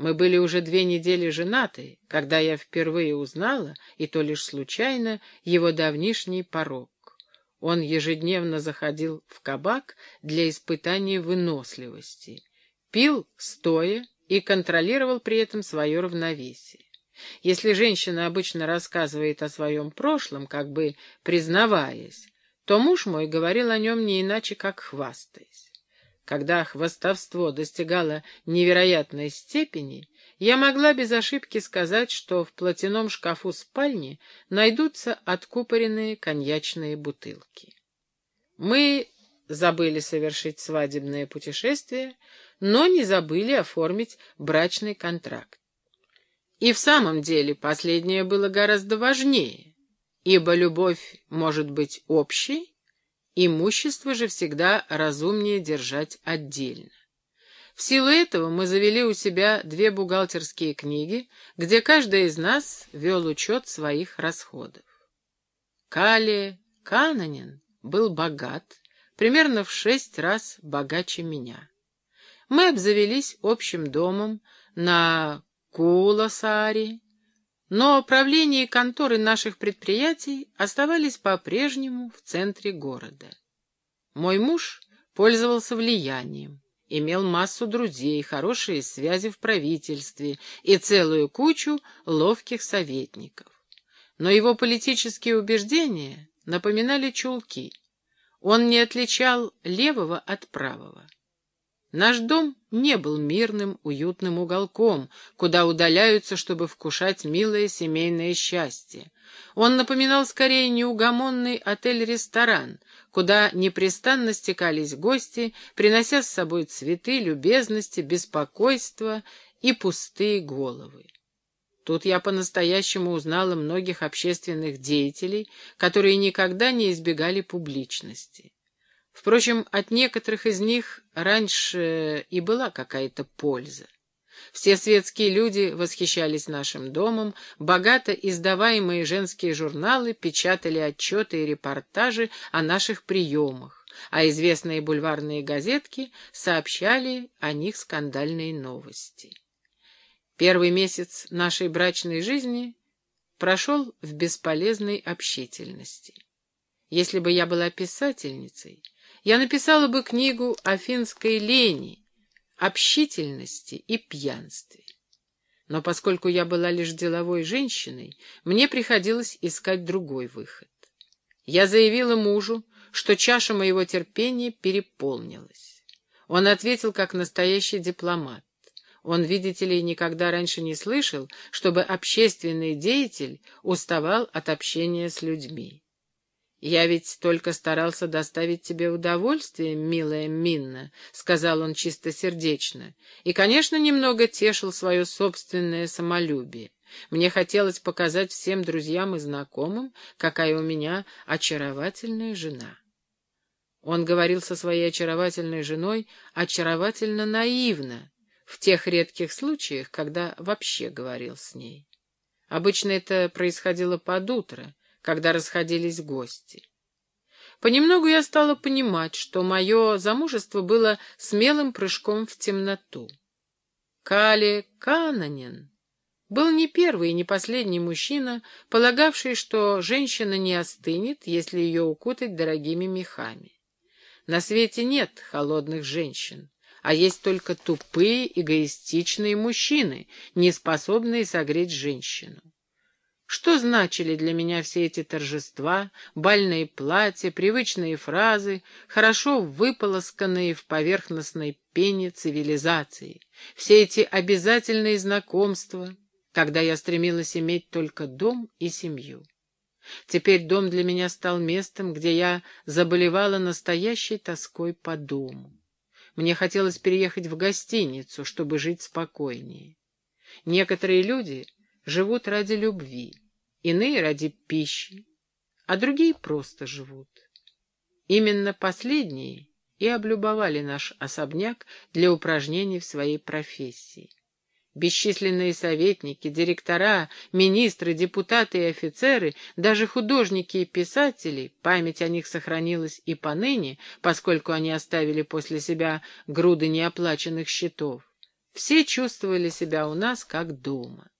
Мы были уже две недели женаты, когда я впервые узнала, и то лишь случайно, его давнишний порог. Он ежедневно заходил в кабак для испытания выносливости, пил стоя и контролировал при этом свое равновесие. Если женщина обычно рассказывает о своем прошлом, как бы признаваясь, то муж мой говорил о нем не иначе, как хвастаясь. Когда хвастовство достигало невероятной степени, я могла без ошибки сказать, что в платяном шкафу спальни найдутся откупоренные коньячные бутылки. Мы забыли совершить свадебное путешествие, но не забыли оформить брачный контракт. И в самом деле последнее было гораздо важнее, ибо любовь может быть общей, Имущество же всегда разумнее держать отдельно. В силу этого мы завели у себя две бухгалтерские книги, где каждый из нас вел учет своих расходов. Кали Кананин был богат, примерно в шесть раз богаче меня. Мы обзавелись общим домом на Куласаре, но правление и конторы наших предприятий оставались по-прежнему в центре города. Мой муж пользовался влиянием, имел массу друзей, хорошие связи в правительстве и целую кучу ловких советников. Но его политические убеждения напоминали чулки. Он не отличал левого от правого. Наш дом не был мирным, уютным уголком, куда удаляются, чтобы вкушать милое семейное счастье. Он напоминал скорее неугомонный отель-ресторан, куда непрестанно стекались гости, принося с собой цветы, любезности, беспокойство и пустые головы. Тут я по-настоящему узнала многих общественных деятелей, которые никогда не избегали публичности. Впрочем, от некоторых из них раньше и была какая-то польза. Все светские люди восхищались нашим домом, богато издаваемые женские журналы печатали отчеты и репортажи о наших приемах, а известные бульварные газетки сообщали о них скандальные новости. Первый месяц нашей брачной жизни прошел в бесполезной общительности. Если бы я была писательницей, я написала бы книгу о финской лени, общительности и пьянстве. Но поскольку я была лишь деловой женщиной, мне приходилось искать другой выход. Я заявила мужу, что чаша моего терпения переполнилась. Он ответил как настоящий дипломат. Он, видите ли, никогда раньше не слышал, чтобы общественный деятель уставал от общения с людьми. «Я ведь только старался доставить тебе удовольствие, милая Минна», — сказал он чистосердечно, и, конечно, немного тешил свое собственное самолюбие. Мне хотелось показать всем друзьям и знакомым, какая у меня очаровательная жена. Он говорил со своей очаровательной женой очаровательно наивно, в тех редких случаях, когда вообще говорил с ней. Обычно это происходило под утро, когда расходились гости. Понемногу я стала понимать, что мое замужество было смелым прыжком в темноту. Кали Кананин был не первый и не последний мужчина, полагавший, что женщина не остынет, если ее укутать дорогими мехами. На свете нет холодных женщин, а есть только тупые, эгоистичные мужчины, не способные согреть женщину. Что значили для меня все эти торжества, бальные платья, привычные фразы, хорошо выполосканные в поверхностной пене цивилизации, все эти обязательные знакомства, когда я стремилась иметь только дом и семью? Теперь дом для меня стал местом, где я заболевала настоящей тоской по дому. Мне хотелось переехать в гостиницу, чтобы жить спокойнее. Некоторые люди живут ради любви, иные ради пищи, а другие просто живут. Именно последние и облюбовали наш особняк для упражнений в своей профессии. Бесчисленные советники, директора, министры, депутаты и офицеры, даже художники и писатели, память о них сохранилась и поныне, поскольку они оставили после себя груды неоплаченных счетов, Все чувствовали себя у нас как дома.